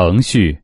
程序。